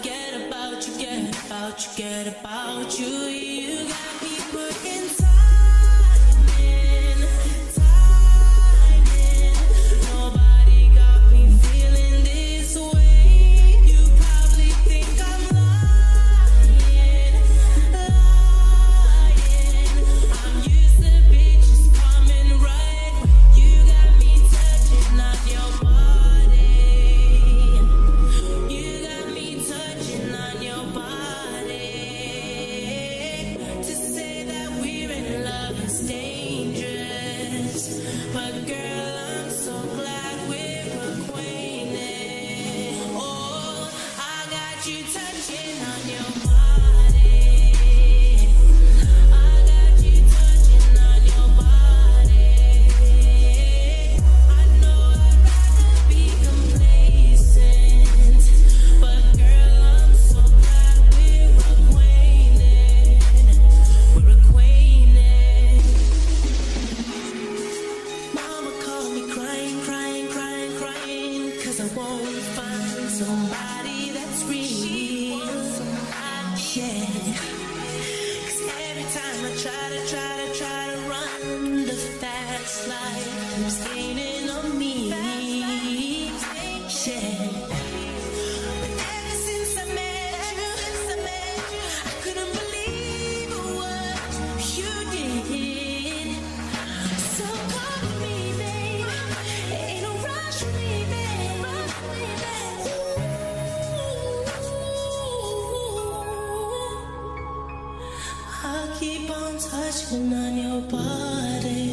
forget about you, get about you, get about you. You got me put working time. so much. keep on touching on your body.